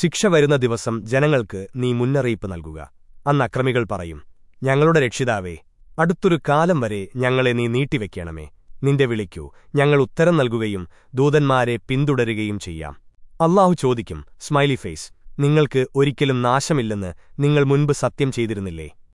ശിക്ഷ വരുന്ന ദിവസം ജനങ്ങൾക്ക് നീ മുന്നറിയിപ്പ് നൽകുക. അന്ന് അക്രമികൾ പറയും ഞങ്ങളുടെ രക്ഷിതാവേ അടുത്തൊരു കാലം വരെ ഞങ്ങളെ നീ നീട്ടിവെക്കണമേ. നിന്റെ വിളിക്കൂ ഞങ്ങൾ ഉത്തരം നൽകുകയും ദൂതന്മാരെ പിന്തുടരുകയും ചെയ്യാം. അള്ളാഹു ചോദിക്കും സ്മൈലി ഫേസ് നിങ്ങൾക്ക് ഒരിക്കലും നാശമില്ലെന്ന് നിങ്ങൾ മുൻപ് സത്യം ചെയ്തിരുന്നില്ലേ?